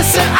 Listen, I